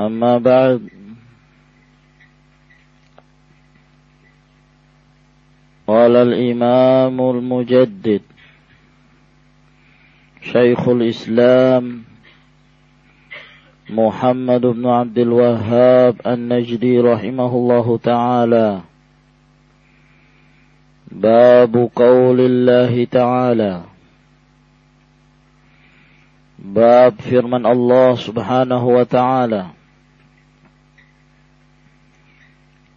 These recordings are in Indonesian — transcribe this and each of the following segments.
أما بعد. قال الإمام المجدد شيخ الإسلام محمد بن عبد الوهاب النجدي رحمه الله تعالى. باب قول الله تعالى. باب firman Allah subhanahu wa ta'ala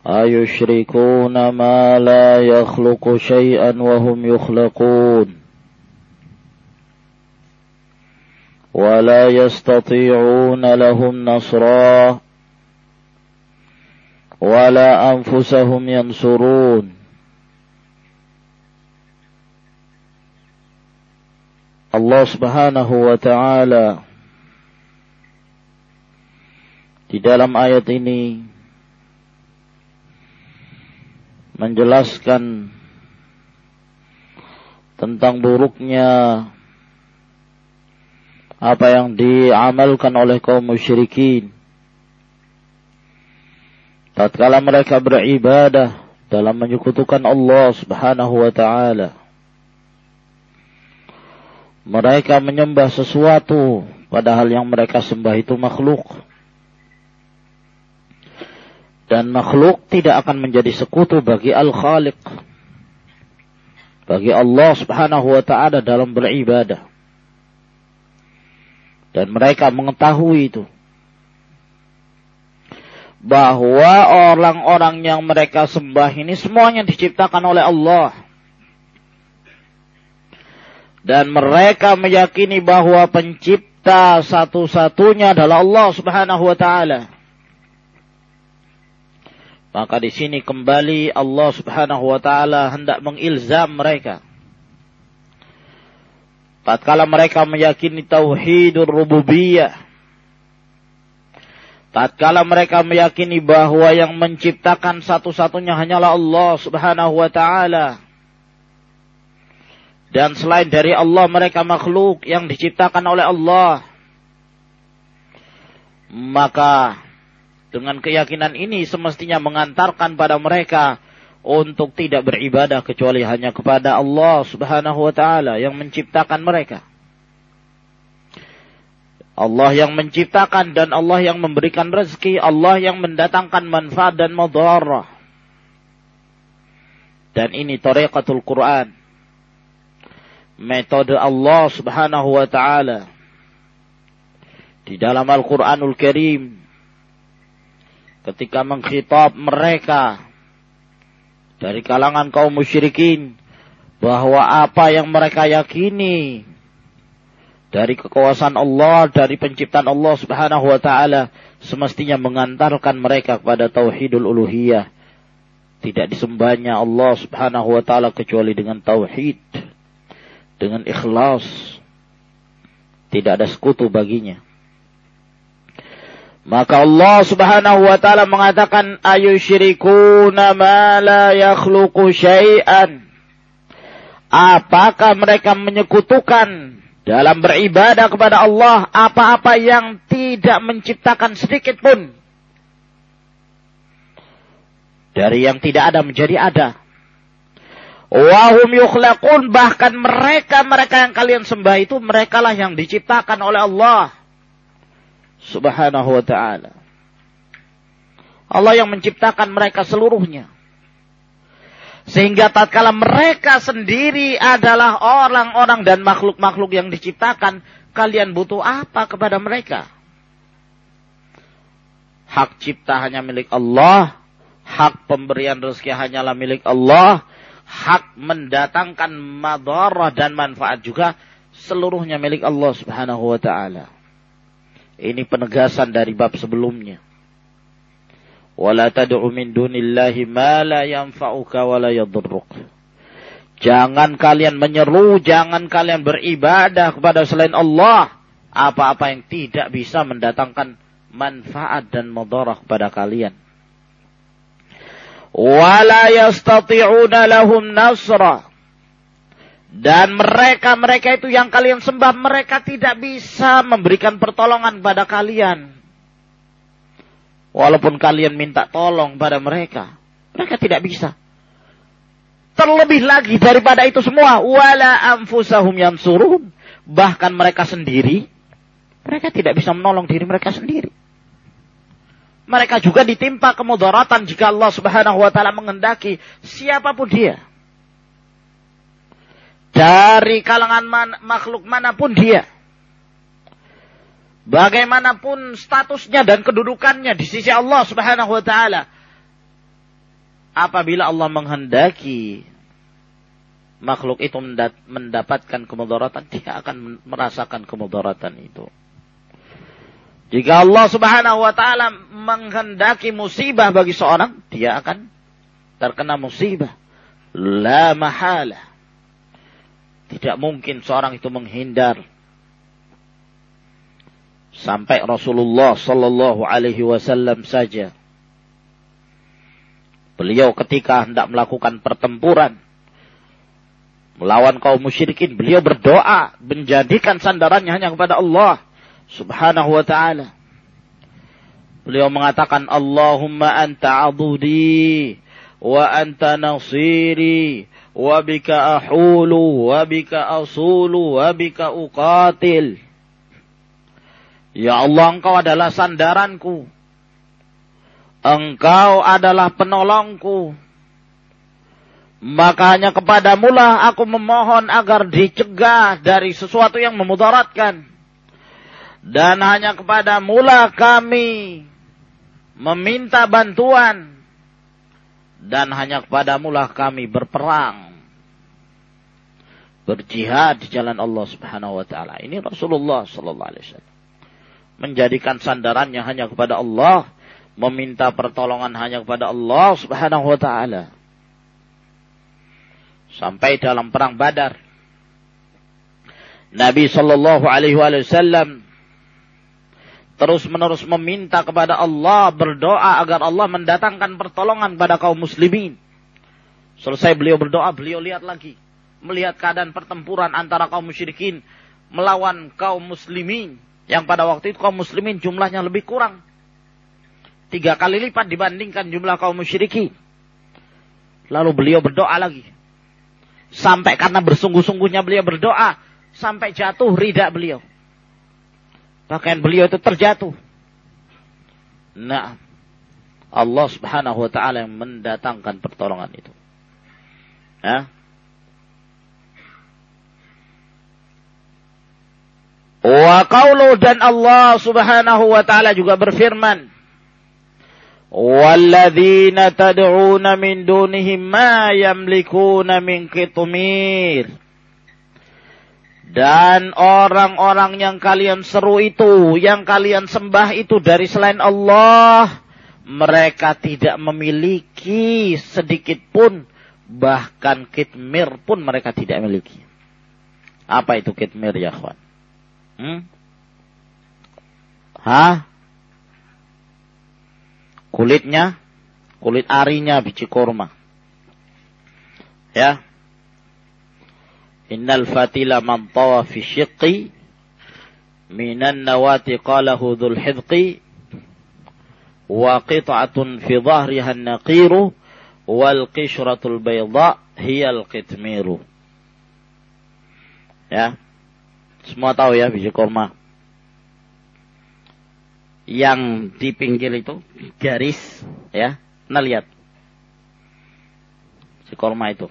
أيشركون ما لا يخلق شيئا وهم يخلقون ولا يستطيعون لهم نصرا ولا أنفسهم ينصرون Allah Subhanahu wa taala di dalam ayat ini menjelaskan tentang buruknya apa yang diamalkan oleh kaum musyrikin. Tatkala mereka beribadah dalam menyekutukan Allah Subhanahu wa taala mereka menyembah sesuatu padahal yang mereka sembah itu makhluk dan makhluk tidak akan menjadi sekutu bagi Al-Khaliq. Bagi Allah subhanahu wa ta'ala dalam beribadah. Dan mereka mengetahui itu. Bahwa orang-orang yang mereka sembah ini semuanya diciptakan oleh Allah. Dan mereka meyakini bahwa pencipta satu-satunya adalah Allah subhanahu wa ta'ala. Maka di sini kembali Allah Subhanahu wa taala hendak mengilzam mereka. Tatkala mereka meyakini tauhidur rububiyah. Tatkala mereka meyakini bahwa yang menciptakan satu-satunya hanyalah Allah Subhanahu wa taala. Dan selain dari Allah mereka makhluk yang diciptakan oleh Allah. Maka dengan keyakinan ini semestinya mengantarkan pada mereka untuk tidak beribadah kecuali hanya kepada Allah Subhanahu wa taala yang menciptakan mereka. Allah yang menciptakan dan Allah yang memberikan rezeki, Allah yang mendatangkan manfaat dan mudarat. Dan ini tariqatul Quran. Metode Allah Subhanahu wa taala di dalam Al-Qur'anul Karim ketika mengkhitab mereka dari kalangan kaum musyrikin bahwa apa yang mereka yakini dari kekuasaan Allah, dari penciptaan Allah Subhanahu wa taala semestinya mengantarkan mereka kepada tauhidul uluhiyah. Tidak disembahnya Allah Subhanahu wa taala kecuali dengan tauhid, dengan ikhlas. Tidak ada sekutu baginya. Maka Allah Subhanahu wa taala mengatakan ayusyrikuna ma la yakhluqu syai'an. Apakah mereka menyekutukan dalam beribadah kepada Allah apa-apa yang tidak menciptakan sedikit pun dari yang tidak ada menjadi ada. Wahum yukhlaqun bahkan mereka mereka yang kalian sembah itu merekalah yang diciptakan oleh Allah subhanahu wa ta'ala. Allah yang menciptakan mereka seluruhnya. Sehingga tatkala mereka sendiri adalah orang-orang dan makhluk-makhluk yang diciptakan, kalian butuh apa kepada mereka? Hak cipta hanya milik Allah, hak pemberian rezeki hanyalah milik Allah, hak mendatangkan madarah dan manfaat juga seluruhnya milik Allah Subhanahu wa taala. Ini penegasan dari bab sebelumnya. Wala tad'u min dunillahi ma la yanfa'uka wa la yadurruk. Jangan kalian menyeru, jangan kalian beribadah kepada selain Allah. Apa-apa yang tidak bisa mendatangkan manfaat dan mudarat kepada kalian. Wala yastati'una lahum nasra. Dan mereka-mereka itu yang kalian sembah, mereka tidak bisa memberikan pertolongan pada kalian. Walaupun kalian minta tolong pada mereka. Mereka tidak bisa. Terlebih lagi daripada itu semua. Wala anfusahum yansurun. Bahkan mereka sendiri. Mereka tidak bisa menolong diri mereka sendiri. Mereka juga ditimpa kemudaratan jika Allah subhanahu wa ta'ala mengendaki siapa pun dia. Dari kalangan man, makhluk mana pun dia bagaimanapun statusnya dan kedudukannya di sisi Allah Subhanahu wa taala. Apabila Allah menghendaki makhluk itu mendapatkan kemudaratan, dia akan merasakan kemudaratan itu. Jika Allah Subhanahu wa taala menghendaki musibah bagi seorang, dia akan terkena musibah. La mahala. Tidak mungkin seorang itu menghindar sampai Rasulullah Sallallahu Alaihi Wasallam saja. Beliau ketika hendak melakukan pertempuran melawan kaum musyrikin, beliau berdoa menjadikan sandarannya hanya kepada Allah Subhanahu wa taala. Beliau mengatakan Allahumma anta adudi wa anta nasiri wa bika ahulu wa bika asulu wa bika uqatil. Ya Allah, engkau adalah sandaranku. Engkau adalah penolongku. Maka hanya kepadamu lah aku memohon agar dicegah dari sesuatu yang memudaratkan. Dan hanya kepadamu lah kami meminta bantuan. Dan hanya kepadamu lah kami berperang. Berjihad di jalan Allah subhanahu wa ta'ala. Ini Rasulullah sallallahu alaihi wasallam menjadikan sandarannya hanya kepada Allah, meminta pertolongan hanya kepada Allah Subhanahu wa taala. Sampai dalam perang Badar Nabi sallallahu alaihi wasallam terus-menerus meminta kepada Allah, berdoa agar Allah mendatangkan pertolongan pada kaum muslimin. Selesai beliau berdoa, beliau lihat lagi. Melihat keadaan pertempuran antara kaum musyrikin melawan kaum muslimin. Yang pada waktu itu kaum muslimin jumlahnya lebih kurang. Tiga kali lipat dibandingkan jumlah kaum musyrikin. Lalu beliau berdoa lagi. Sampai karena bersungguh-sungguhnya beliau berdoa. Sampai jatuh ridak beliau. Pakaian beliau itu terjatuh. Nah, Allah subhanahu wa ta'ala yang mendatangkan pertolongan itu. Ya. Wa qawlu dan Allah subhanahu wa ta'ala juga berfirman. Walladzina tad'una min dunihim ma yamlikuna min qitmir. Dan orang-orang yang kalian seru itu, yang kalian sembah itu dari selain Allah, mereka tidak memiliki sedikit pun, bahkan kitmir pun mereka tidak miliki. Apa itu kitmir ya kawan? Hmm? Hah? Kulitnya, kulit arinya biji kurma. Ya. Innal fatila man tawa fi syiqqi minan nawati qalahu dhul hidqi wa qit'atun fi dhahriha an-naqiru wal qishratul bayda hiya al-qitmiru. Ya. Semua tahu ya biji kurma. Yang di pinggir itu garis Ya, nah lihat. Si korma itu.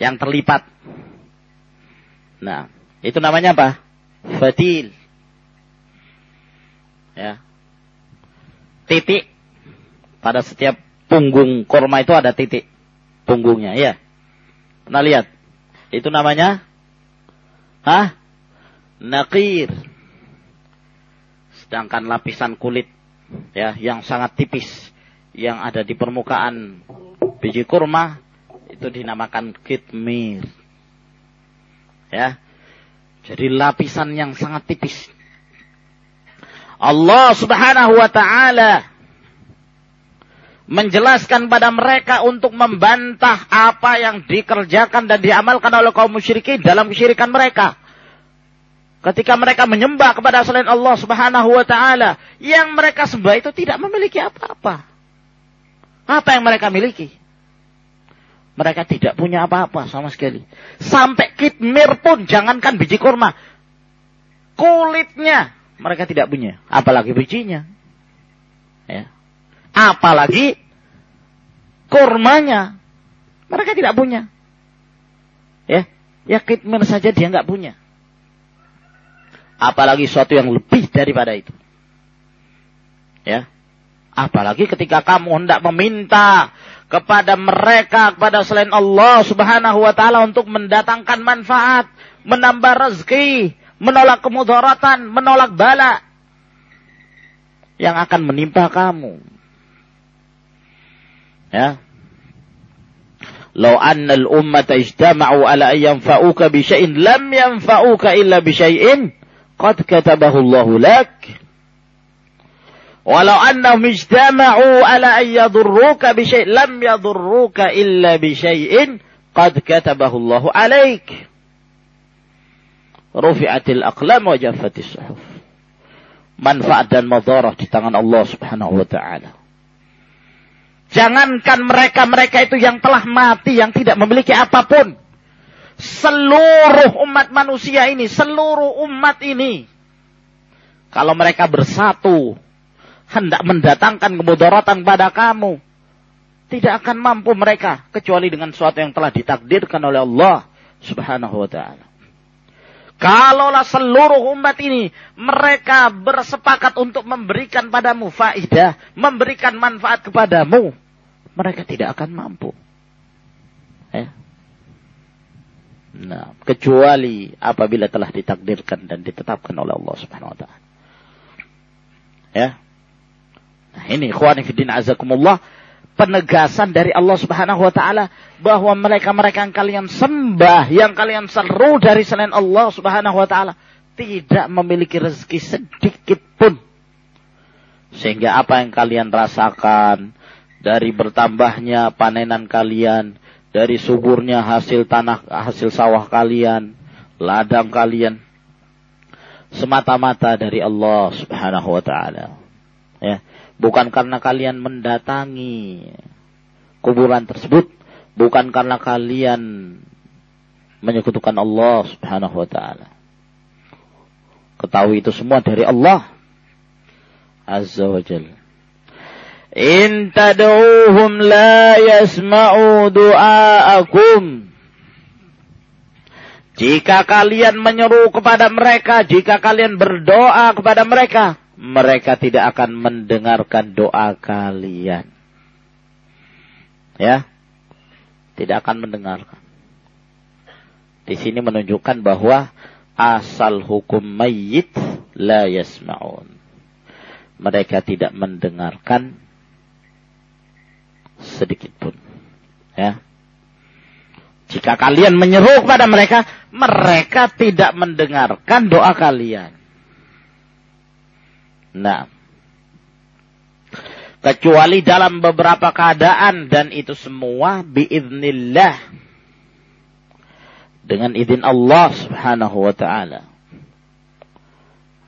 Yang terlipat. Nah, itu namanya apa? Fatil. Ya. Titik. Pada setiap punggung korma itu ada titik. Punggungnya, ya. Nah lihat. Itu namanya Hah? Nakir. Sedangkan lapisan kulit ya yang sangat tipis yang ada di permukaan biji kurma itu dinamakan kitmir. Ya. Jadi lapisan yang sangat tipis. Allah Subhanahu wa taala menjelaskan pada mereka untuk membantah apa yang dikerjakan dan diamalkan oleh kaum musyrikin dalam kesyirikan mereka. Ketika mereka menyembah kepada selain Allah Subhanahu wa taala, yang mereka sembah itu tidak memiliki apa-apa. Apa yang mereka miliki? Mereka tidak punya apa-apa sama sekali. Sampai kitmir pun jangankan biji kurma. Kulitnya mereka tidak punya, apalagi bijinya. Ya. Apalagi kurmanya. Mereka tidak punya. Ya, ya kitmir saja dia nggak punya. Apalagi sesuatu yang lebih daripada itu. Ya. Apalagi ketika kamu hendak meminta kepada mereka, kepada selain Allah subhanahu wa ta'ala untuk mendatangkan manfaat, menambah rezeki, menolak kemudaratan, menolak bala yang akan menimpa kamu. Ya. Lau anna al-ummata ijtama'u ala an yanfa'uka bi lam yanfa'uka illa bi qad katabahu Allah lak. Walau annahum ijtama'u ala an yadurruka bi lam yadurruka illa bi qad katabahu Allah alaik. Rufi'atil aqlam wa jaffatis suhuf. Manfaat dan madarah di tangan Allah Subhanahu wa taala. Jangankan mereka-mereka itu yang telah mati, yang tidak memiliki apa pun. Seluruh umat manusia ini, seluruh umat ini. Kalau mereka bersatu, hendak mendatangkan kemudaratan pada kamu. Tidak akan mampu mereka, kecuali dengan sesuatu yang telah ditakdirkan oleh Allah subhanahu wa ta'ala. Kalaulah seluruh umat ini mereka bersepakat untuk memberikan padamu faidah, memberikan manfaat kepadamu, mereka tidak akan mampu. Ya. Nah, kecuali apabila telah ditakdirkan dan ditetapkan oleh Allah Subhanahu wa taala. Ya. Nah, ini ikhwan fillah azakumullah penegasan dari Allah Subhanahu wa taala bahwa mereka-mereka yang kalian sembah, yang kalian seru dari selain Allah Subhanahu wa taala tidak memiliki rezeki sedikit pun. Sehingga apa yang kalian rasakan, dari bertambahnya panenan kalian, dari suburnya hasil tanah, hasil sawah kalian, ladang kalian, semata-mata dari Allah Subhanahu wa taala. Ya, bukan karena kalian mendatangi kuburan tersebut, bukan karena kalian menyekutukan Allah Subhanahu wa taala. Ketahui itu semua dari Allah Azza wa. In tad'uuhum la yasma'u du'aakum. Jika kalian menyeru kepada mereka, jika kalian berdoa kepada mereka, mereka tidak akan mendengarkan doa kalian. Ya. Tidak akan mendengarkan. Di sini menunjukkan bahwa asal hukum mayit la yasma'un. Mereka tidak mendengarkan sedikit pun. Ya. Jika kalian menyeru kepada mereka, mereka tidak mendengarkan doa kalian. Nah, kecuali dalam beberapa keadaan dan itu semua biiznillah dengan izin Allah Subhanahu wa taala.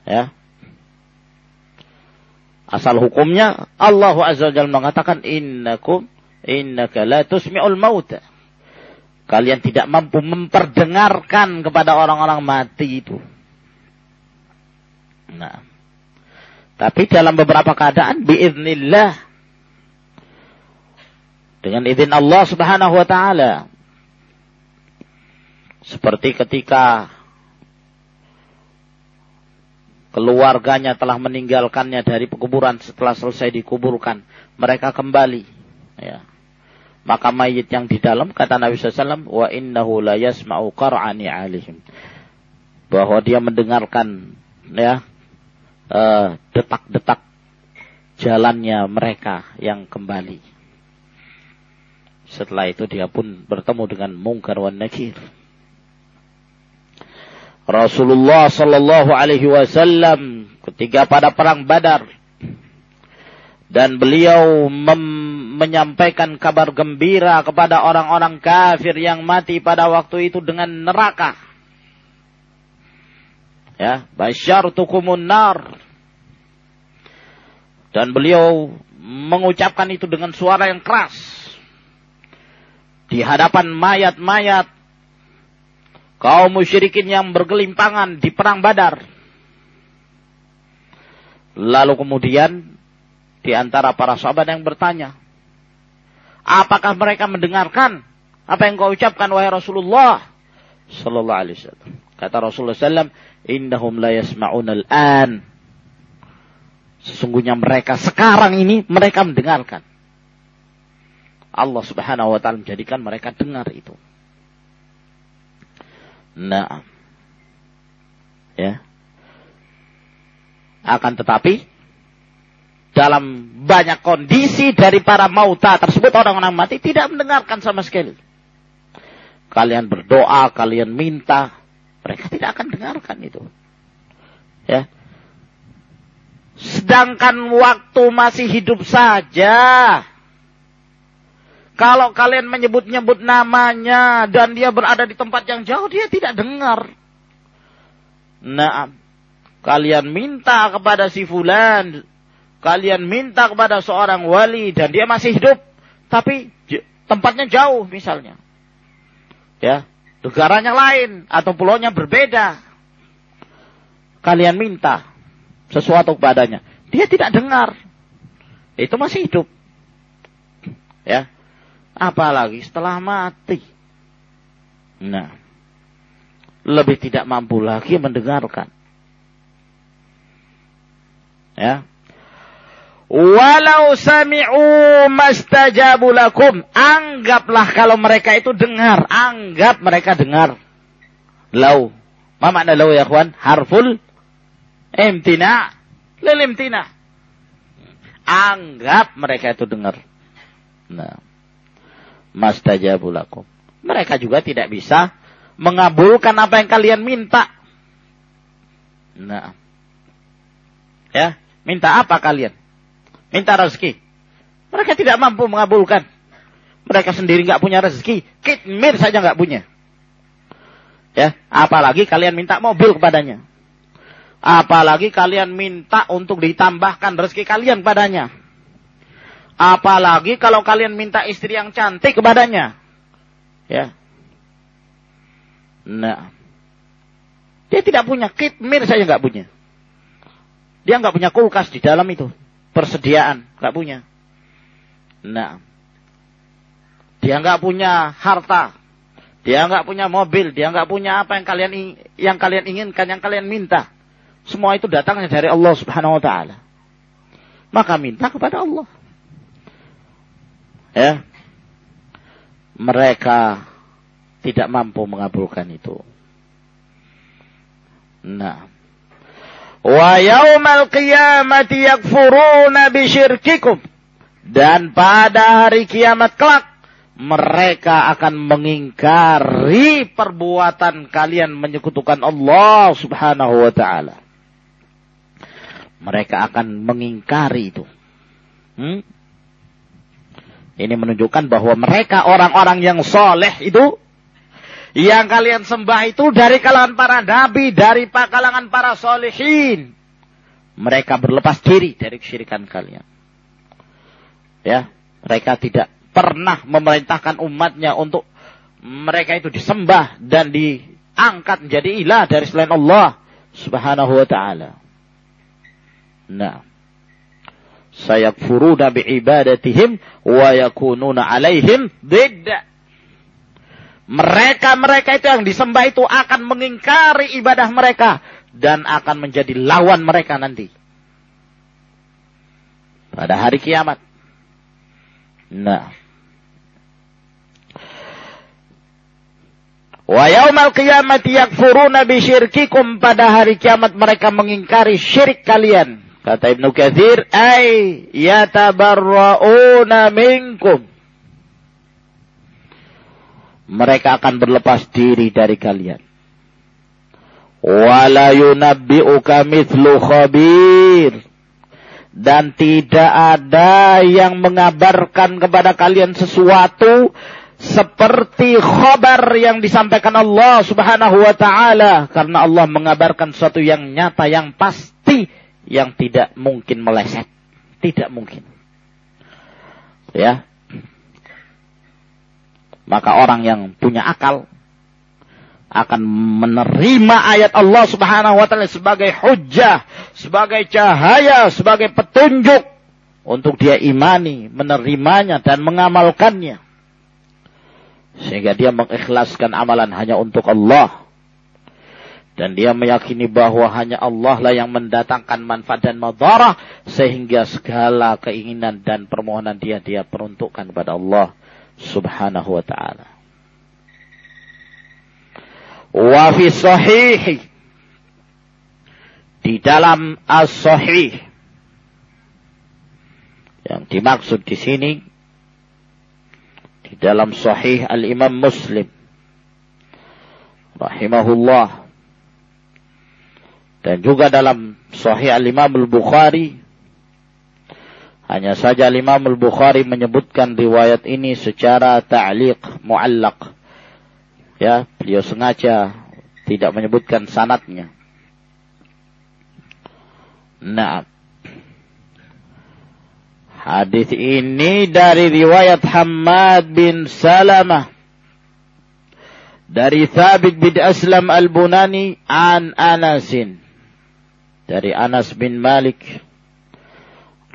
Ya. Asal hukumnya Allah Azza wa mengatakan innakum innaka la tusmi'ul mauta. Kalian tidak mampu memperdengarkan kepada orang-orang mati itu. Nah. Tapi dalam beberapa keadaan biiznillah dengan izin Allah Subhanahu wa taala. Seperti ketika keluarganya telah meninggalkannya dari kuburan setelah selesai dikuburkan, mereka kembali. Ya. Maka mayit yang di dalam kata Nabi SAW, wa innahu la yasma'u qar'ani alihim. Bahwa dia mendengarkan ya eh, detak-detak uh, jalannya mereka yang kembali. Setelah itu dia pun bertemu dengan mungkar wan nakir. Rasulullah sallallahu alaihi wasallam ketika pada perang Badar dan beliau menyampaikan kabar gembira kepada orang-orang kafir yang mati pada waktu itu dengan neraka. Ya, basyartukumun nar. Dan beliau mengucapkan itu dengan suara yang keras di hadapan mayat-mayat kaum musyrikin yang bergelimpangan di perang Badar. Lalu kemudian di antara para sahabat yang bertanya, apakah mereka mendengarkan apa yang kau ucapkan wahai Rasulullah sallallahu alaihi wasallam? Kata Rasulullah sallam, "Innahum la yasma'una al-an." Sesungguhnya mereka sekarang ini mereka mendengarkan. Allah Subhanahu wa taala menjadikan mereka dengar itu. Nah. Ya. Akan tetapi dalam banyak kondisi dari para mauta tersebut orang-orang mati tidak mendengarkan sama sekali. Kalian berdoa, kalian minta, mereka tidak akan dengarkan itu. Ya. Sedangkan waktu masih hidup saja, kalau kalian menyebut-nyebut namanya dan dia berada di tempat yang jauh, dia tidak dengar. Nah, kalian minta kepada si fulan, kalian minta kepada seorang wali dan dia masih hidup, tapi tempatnya jauh misalnya. Ya, negaranya lain atau pulaunya berbeda. Kalian minta sesuatu kepadanya, dia tidak dengar. Itu masih hidup. Ya, Apalagi setelah mati. Nah, lebih tidak mampu lagi mendengarkan. Ya. Walau sami'u mastajabu lakum. Anggaplah kalau mereka itu dengar. Anggap mereka dengar. Lau. Apa makna lau ya kawan? Harful imtina. Lil imtina. Anggap mereka itu dengar. Nah mastajabu lakum. Mereka juga tidak bisa mengabulkan apa yang kalian minta. Nah. Ya, minta apa kalian? Minta rezeki. Mereka tidak mampu mengabulkan. Mereka sendiri nggak punya rezeki. Kitmir saja nggak punya. Ya, apalagi kalian minta mobil kepadanya. Apalagi kalian minta untuk ditambahkan rezeki kalian padanya. Apalagi kalau kalian minta istri yang cantik kepadanya. Ya. Nah. Dia tidak punya kitmir saya nggak punya. Dia nggak punya kulkas di dalam itu. Persediaan nggak punya. Nah. Dia nggak punya harta. Dia nggak punya mobil. Dia nggak punya apa yang kalian yang kalian inginkan, yang kalian minta. Semua itu datangnya dari Allah Subhanahu Wa Taala. Maka minta kepada Allah ya mereka tidak mampu mengabulkan itu. Nah. Wa yaumal qiyamati yakfuruna bisyirkikum. Dan pada hari kiamat kelak mereka akan mengingkari perbuatan kalian menyekutukan Allah Subhanahu wa taala. Mereka akan mengingkari itu. Hmm? Ini menunjukkan bahwa mereka orang-orang yang soleh itu yang kalian sembah itu dari kalangan para nabi, dari kalangan para solehin. Mereka berlepas diri dari kesyirikan kalian. Ya, mereka tidak pernah memerintahkan umatnya untuk mereka itu disembah dan diangkat menjadi ilah dari selain Allah Subhanahu wa taala. Nah, sayakfuruna bi'ibadatihim wa yakununa alaihim bidda. Mereka-mereka itu yang disembah itu akan mengingkari ibadah mereka dan akan menjadi lawan mereka nanti. Pada hari kiamat. Nah. Wa yaumal qiyamati yakfuruna bisyirkikum pada hari kiamat mereka mengingkari syirik kalian. Kata Ibnu Katsir, "Ai yatabarrauna minkum." Mereka akan berlepas diri dari kalian. Wala yunabbi'uka mithlu khabir. Dan tidak ada yang mengabarkan kepada kalian sesuatu seperti khabar yang disampaikan Allah Subhanahu wa taala karena Allah mengabarkan sesuatu yang nyata yang pasti yang tidak mungkin meleset tidak mungkin ya maka orang yang punya akal akan menerima ayat Allah Subhanahu wa taala sebagai hujjah sebagai cahaya sebagai petunjuk untuk dia imani menerimanya dan mengamalkannya sehingga dia mengikhlaskan amalan hanya untuk Allah. Dan dia meyakini bahwa hanya Allah lah yang mendatangkan manfaat dan madarah. Sehingga segala keinginan dan permohonan dia, dia peruntukkan kepada Allah subhanahu wa ta'ala. Wa fi sahihi. Di dalam as-sahih. Yang dimaksud di sini di dalam sahih al-Imam Muslim rahimahullah dan juga dalam sahih al-Imam al-Bukhari hanya saja Imam al-Bukhari menyebutkan riwayat ini secara ta'liq muallaq. Ya beliau sengaja tidak menyebutkan sanatnya. Nah Hadis ini dari riwayat Hamad bin Salamah. Dari Thabit bin Aslam al-Bunani an Anasin. Dari Anas bin Malik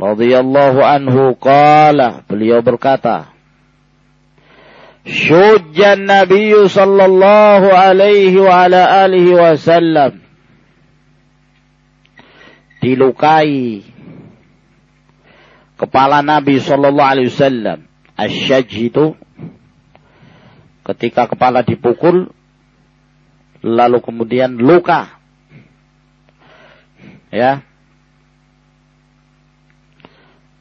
radhiyallahu anhu qala beliau berkata Syujjan Nabi sallallahu alaihi wa ala alihi wasallam dilukai kepala Nabi Shallallahu Alaihi Wasallam. Asyaj itu ketika kepala dipukul lalu kemudian luka. Ya.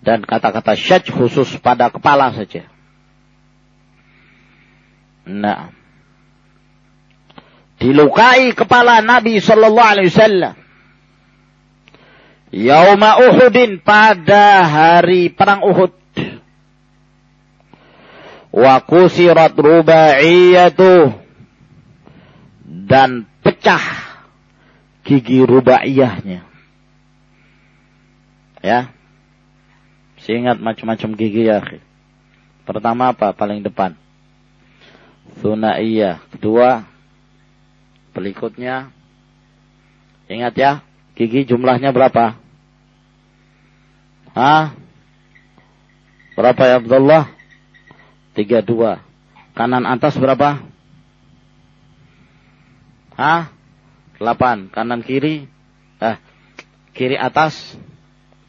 Dan kata-kata syaj khusus pada kepala saja. Nah. Dilukai kepala Nabi Shallallahu Alaihi Wasallam. Yauma Uhudin pada hari perang Uhud. Wa kusirat rubaiyatu dan pecah gigi rubaiyahnya. Ya. Seingat macam-macam gigi ya. Pertama apa? Paling depan. Thunaiyah. Kedua. Berikutnya. Ingat ya. Gigi jumlahnya berapa? Hah? Berapa ya Abdullah? Tiga dua. Kanan atas berapa? Hah? Delapan. Kanan kiri? Eh, kiri atas?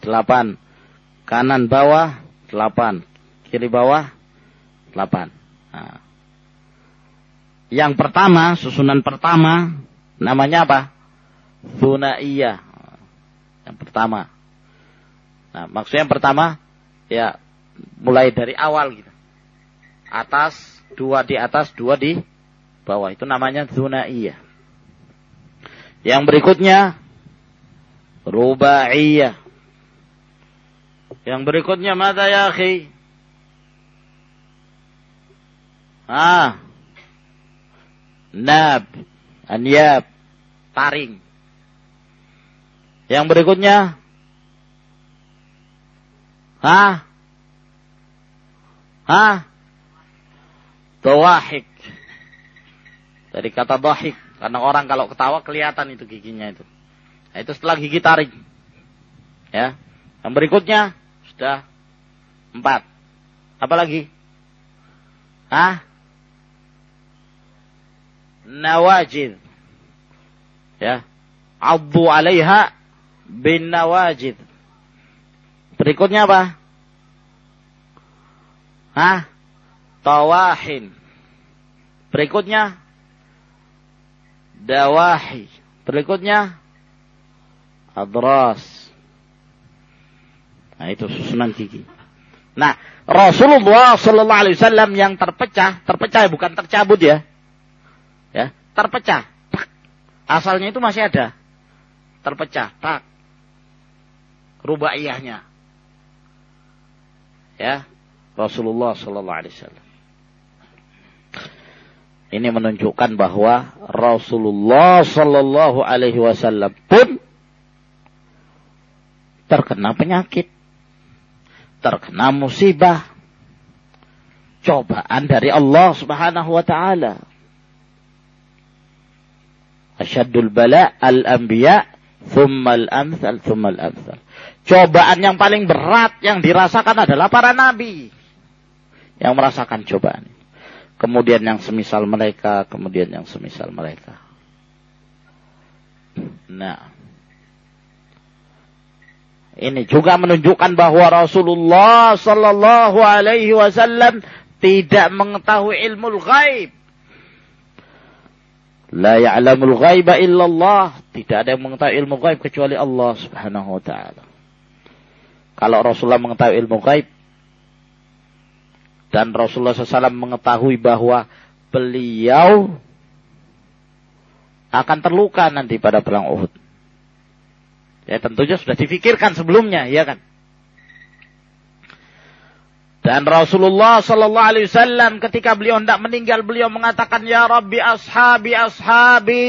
Delapan. Kanan bawah? Delapan. Kiri bawah? Delapan. Nah. Yang pertama, susunan pertama, namanya apa? Thunaiyah. Yang pertama. Nah, maksudnya yang pertama, ya mulai dari awal gitu. Atas, dua di atas, dua di bawah. Itu namanya thunaiyah. Yang berikutnya, rubaiyah. Yang berikutnya, mata ya akhi? Ah, nab, anyab, taring. Yang berikutnya, Hah? Hah? Tawahik. Dari kata dohik. Karena orang kalau ketawa kelihatan itu giginya itu. Nah, itu setelah gigi taring. Ya. Yang berikutnya Sudah empat. Apa lagi? Hah? Nawajid. Ya. Addu alaiha bin nawajid. Berikutnya apa? Hah? Tawahin. Berikutnya dawahi. Berikutnya adras. Nah, itu susunan gigi. Nah, Rasulullah Sallallahu Alaihi Wasallam yang terpecah, terpecah bukan tercabut ya, ya, terpecah. Tak. Asalnya itu masih ada, terpecah, tak. Rubaiyahnya, ya, Rasulullah Sallallahu Alaihi Wasallam. Ini menunjukkan bahwa Rasulullah Sallallahu Alaihi Wasallam pun terkena penyakit, terkena musibah, cobaan dari Allah Subhanahu Wa Taala. Asyadul bala al-anbiya, thumma al-amthal, thumma al-amthal. Cobaan yang paling berat yang dirasakan adalah para nabi yang merasakan cobaan kemudian yang semisal mereka, kemudian yang semisal mereka. Nah, ini juga menunjukkan bahwa Rasulullah Sallallahu Alaihi Wasallam tidak mengetahui ilmu ghaib. La ya'lamul ghaiba illallah. Tidak ada yang mengetahui ilmu ghaib kecuali Allah Subhanahu wa taala. Kalau Rasulullah mengetahui ilmu ghaib, dan Rasulullah SAW mengetahui bahwa beliau akan terluka nanti pada perang Uhud. Ya tentunya sudah difikirkan sebelumnya, ya kan? Dan Rasulullah Sallallahu Alaihi Wasallam ketika beliau hendak meninggal, beliau mengatakan, Ya Rabbi ashabi ashabi.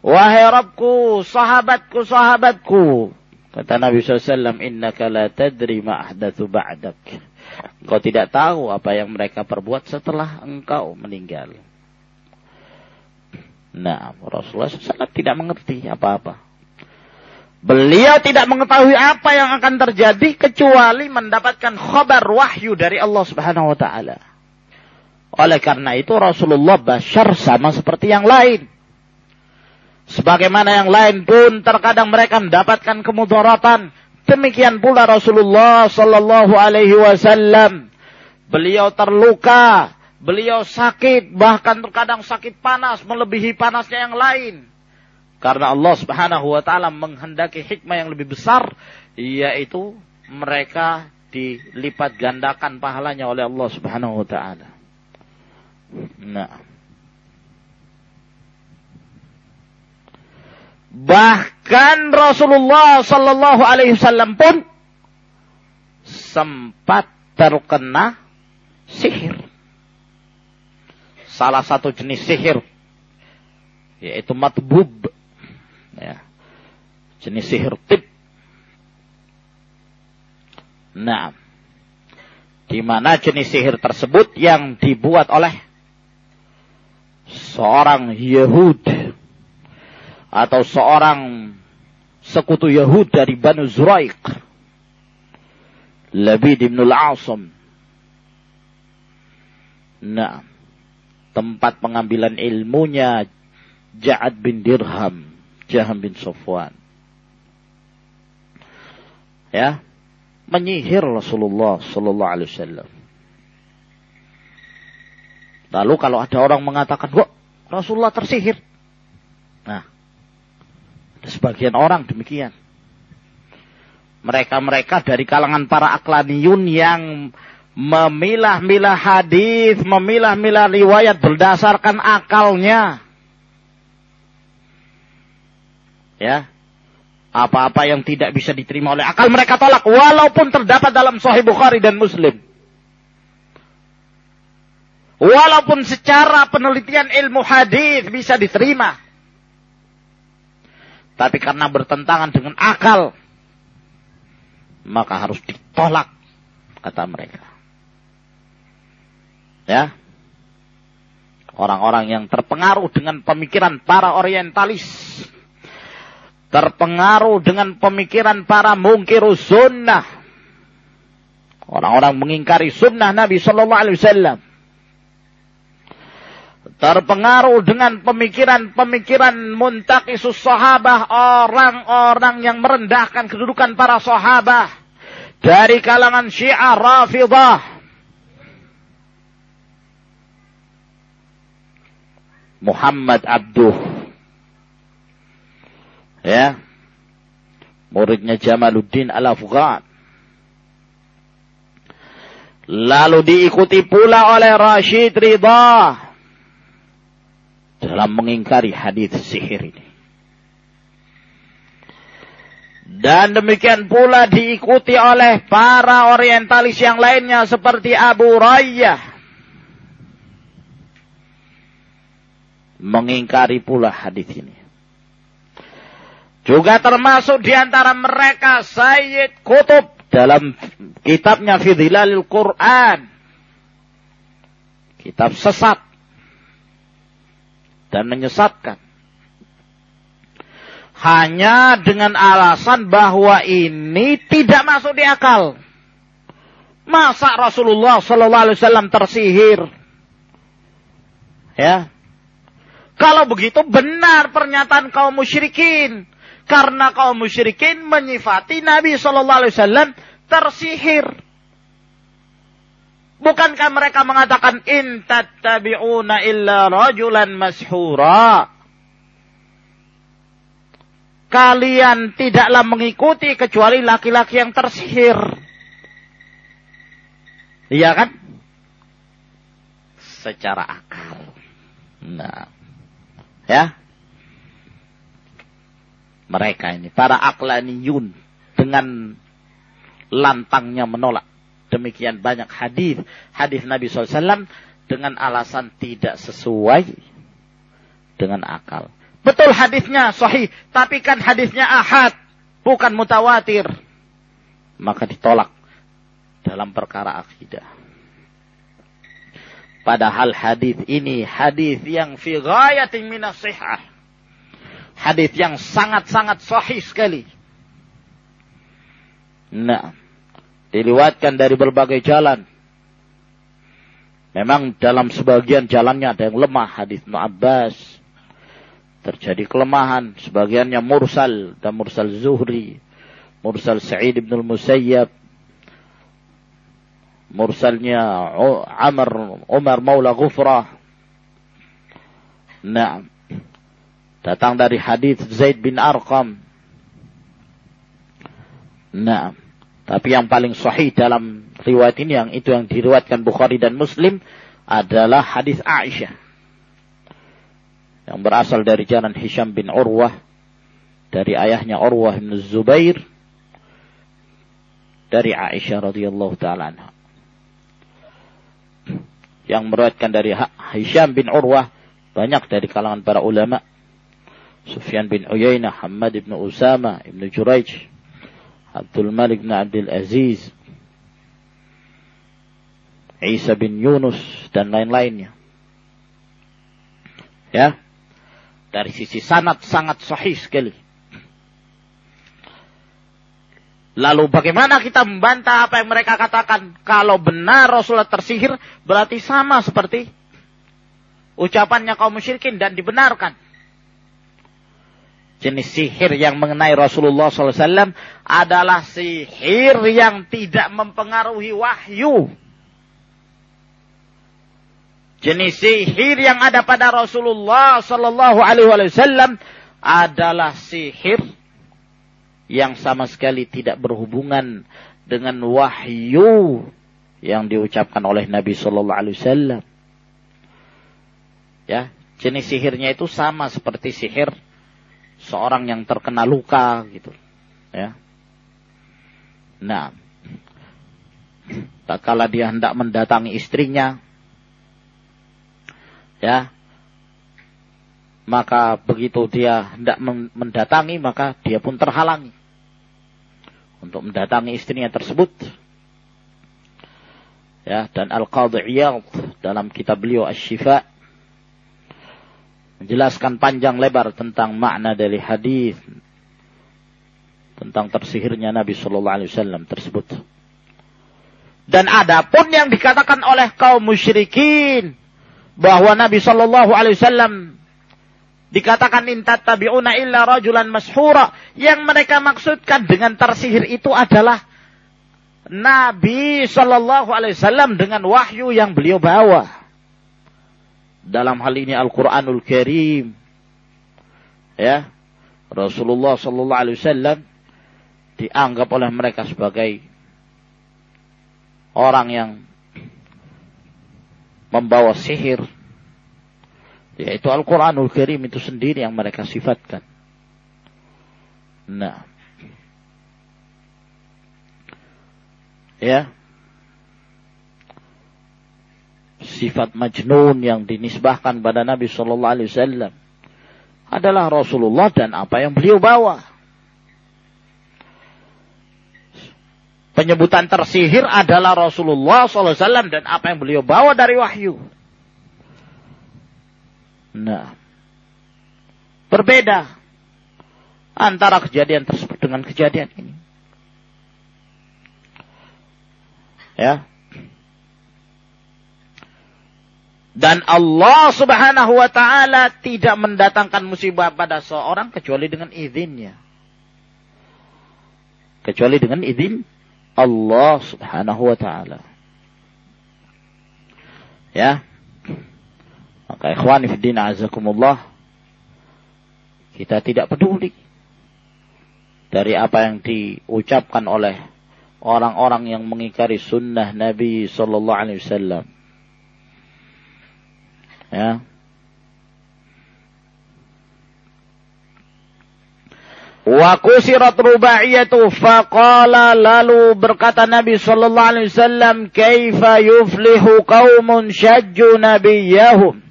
Wahai Rabbku, sahabatku, sahabatku. Kata Nabi SAW, Innaka la tadri ma ba'dak. Engkau tidak tahu apa yang mereka perbuat setelah engkau meninggal. Nah, Rasulullah SAW tidak mengerti apa-apa. Beliau tidak mengetahui apa yang akan terjadi kecuali mendapatkan khabar wahyu dari Allah Subhanahu wa taala. Oleh karena itu Rasulullah bashar sama seperti yang lain. Sebagaimana yang lain pun terkadang mereka mendapatkan kemudaratan, Demikian pula Rasulullah sallallahu alaihi wasallam. Beliau terluka, beliau sakit, bahkan terkadang sakit panas melebihi panasnya yang lain. Karena Allah Subhanahu wa taala menghendaki hikmah yang lebih besar yaitu mereka dilipat gandakan pahalanya oleh Allah Subhanahu wa taala. Nah. Bahkan Rasulullah Sallallahu Alaihi Wasallam pun sempat terkena sihir. Salah satu jenis sihir yaitu matbub. Ya. Jenis sihir tip. Nah, di mana jenis sihir tersebut yang dibuat oleh seorang Yahudi atau seorang sekutu Yahud dari Banu Zuraik. Labid ibn al-Asam. Nah, tempat pengambilan ilmunya Ja'ad bin Dirham, Jaham bin Sofwan. Ya, menyihir Rasulullah sallallahu alaihi wasallam. Lalu kalau ada orang mengatakan, "Wah, Rasulullah tersihir." Nah, Sebagian orang demikian. Mereka-mereka dari kalangan para aklaniyun yang memilah-milah hadis, memilah-milah riwayat berdasarkan akalnya. Ya. Apa-apa yang tidak bisa diterima oleh akal mereka tolak walaupun terdapat dalam Sahih Bukhari dan Muslim. Walaupun secara penelitian ilmu hadis bisa diterima. Tapi karena bertentangan dengan akal, maka harus ditolak, kata mereka. Ya. Orang-orang yang terpengaruh dengan pemikiran para orientalis. Terpengaruh dengan pemikiran para mungkir sunnah. Orang-orang mengingkari sunnah Nabi Sallallahu Alaihi Wasallam. Terpengaruh dengan pemikiran-pemikiran muntakisus sahabah. Orang-orang yang merendahkan kedudukan para sahabah. Dari kalangan syiah rafidah. Muhammad Abduh. Ya. Muridnya Jamaluddin Al-Afghan Lalu diikuti pula oleh Rashid Ridha dalam mengingkari hadis sihir ini. Dan demikian pula diikuti oleh para orientalis yang lainnya seperti Abu Rayyah. Mengingkari pula hadis ini. Juga termasuk di antara mereka Sayyid Kutub dalam kitabnya Fidhilalil Quran. Kitab sesat. Dan menyesatkan. Hanya dengan alasan bahwa ini tidak masuk di akal. Masa Rasulullah Sallallahu Alaihi Wasallam tersihir? Ya. Kalau begitu benar pernyataan kaum musyrikin karena kaum musyrikin menyifati Nabi Shallallahu Alaihi Wasallam tersihir. Bukankah mereka mengatakan in tattabi'una illa rajulan mashura? Kalian tidaklah mengikuti kecuali laki-laki yang tersihir. Iya kan? Secara akal. Nah. Ya mereka ini para aklaniyun dengan lantangnya menolak demikian banyak hadis hadis Nabi SAW dengan alasan tidak sesuai dengan akal. Betul hadisnya sahih, tapi kan hadisnya ahad, bukan mutawatir. Maka ditolak dalam perkara akidah. Padahal hadis ini hadis yang fi ghayatin minas Hadis yang sangat-sangat sahih sekali. Nah, diliwatkan dari berbagai jalan. Memang dalam sebagian jalannya ada yang lemah hadis Abbas. Terjadi kelemahan, sebagiannya mursal dan mursal Zuhri, mursal Sa'id bin al-Musayyab, mursalnya Amr Umar Maula Ghufrah. Nah, Datang dari hadis Zaid bin Arqam. Nah, tapi yang paling sahih dalam riwayat ini yang itu yang diriwayatkan Bukhari dan Muslim adalah hadis Aisyah. Yang berasal dari jalan Hisham bin Urwah dari ayahnya Urwah bin Zubair dari Aisyah radhiyallahu taala. Yang meriwayatkan dari Hisham bin Urwah banyak dari kalangan para ulama Sufyan bin Uyainah, Hamad bin Usama, Ibn Jurayj, Abdul Malik bin Abdul Aziz, Isa bin Yunus, dan lain-lainnya. Ya, dari sisi sanat sangat sahih sekali. Lalu bagaimana kita membantah apa yang mereka katakan? Kalau benar Rasulullah tersihir, berarti sama seperti ucapannya kaum musyrikin dan dibenarkan jenis sihir yang mengenai Rasulullah SAW adalah sihir yang tidak mempengaruhi wahyu. Jenis sihir yang ada pada Rasulullah Sallallahu Alaihi Wasallam adalah sihir yang sama sekali tidak berhubungan dengan wahyu yang diucapkan oleh Nabi Sallallahu Alaihi Wasallam. Ya, jenis sihirnya itu sama seperti sihir seorang yang terkena luka gitu. Ya. Nah. Tak kala dia hendak mendatangi istrinya ya maka begitu dia hendak mendatangi maka dia pun terhalangi untuk mendatangi istrinya tersebut. Ya dan al-qadhi dalam kitab beliau asy-syifa menjelaskan panjang lebar tentang makna dari hadis tentang tersihirnya Nabi Shallallahu Alaihi Wasallam tersebut. Dan adapun yang dikatakan oleh kaum musyrikin bahwa Nabi Shallallahu Alaihi Wasallam dikatakan intat tabiuna illa rajulan mashura yang mereka maksudkan dengan tersihir itu adalah Nabi Shallallahu Alaihi Wasallam dengan wahyu yang beliau bawa. Dalam hal ini Al-Quranul Karim. Ya. Rasulullah Shallallahu Alaihi Wasallam dianggap oleh mereka sebagai orang yang membawa sihir yaitu Al-Qur'anul Karim itu sendiri yang mereka sifatkan. Nah. Ya. Sifat majnun yang dinisbahkan pada Nabi sallallahu alaihi wasallam adalah Rasulullah dan apa yang beliau bawa. penyebutan tersihir adalah Rasulullah SAW dan apa yang beliau bawa dari wahyu. Nah, berbeda antara kejadian tersebut dengan kejadian ini. Ya. Dan Allah subhanahu wa ta'ala tidak mendatangkan musibah pada seorang kecuali dengan izinnya. Kecuali dengan izin Allah Subhanahu wa taala. Ya. Maka ikhwan azakumullah kita tidak peduli dari apa yang diucapkan oleh orang-orang yang mengingkari sunnah Nabi sallallahu alaihi wasallam. Ya. Wa kusirat rubaiyatu faqala lalu berkata Nabi sallallahu alaihi wasallam kaifa yuflihu qaumun syajju nabiyahum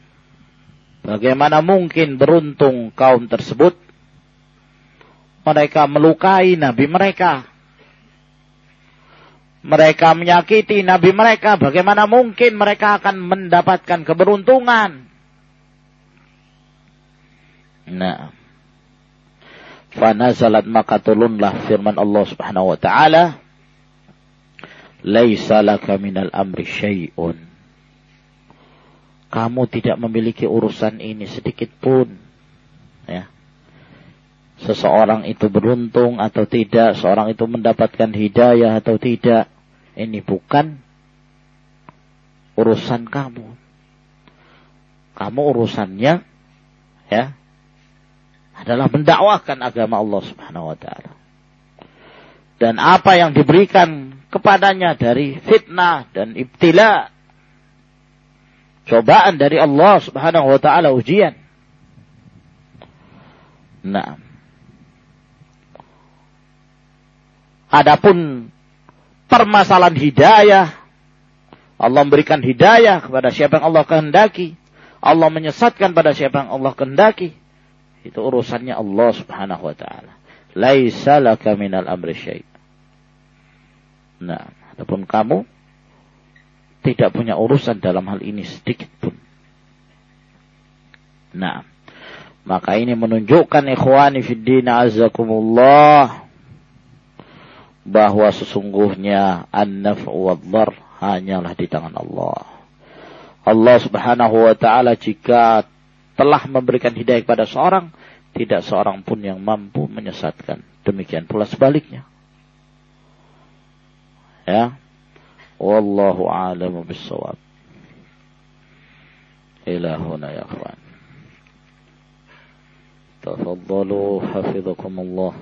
Bagaimana mungkin beruntung kaum tersebut? Mereka melukai nabi mereka mereka menyakiti nabi mereka. Bagaimana mungkin mereka akan mendapatkan keberuntungan? Nah. Fanazalat maka turunlah firman Allah Subhanahu wa taala Laisa laka minal amri syai'un. Kamu tidak memiliki urusan ini sedikit pun Seseorang itu beruntung atau tidak Seorang itu mendapatkan hidayah atau tidak Ini bukan Urusan kamu Kamu urusannya Ya adalah mendakwahkan agama Allah Subhanahu wa taala. Dan apa yang diberikan kepadanya dari fitnah dan ibtila cobaan dari Allah Subhanahu wa taala ujian. Nah. Adapun permasalahan hidayah Allah memberikan hidayah kepada siapa yang Allah kehendaki. Allah menyesatkan pada siapa yang Allah kehendaki. Itu urusannya Allah Subhanahu wa taala. Laisa laka minal amri syai'. Nah, adapun kamu tidak punya urusan dalam hal ini sedikit pun. Nah, maka ini menunjukkan ikhwani fid din azakumullah bahwa sesungguhnya an-naf'u wad hanyalah di tangan Allah. Allah Subhanahu wa taala jika telah memberikan hidayah kepada seorang, tidak seorang pun yang mampu menyesatkan. Demikian pula sebaliknya. Ya. Wallahu a'lamu bissawab. Ilahuna ya akhwan. Tafaddalu hafizakumullah.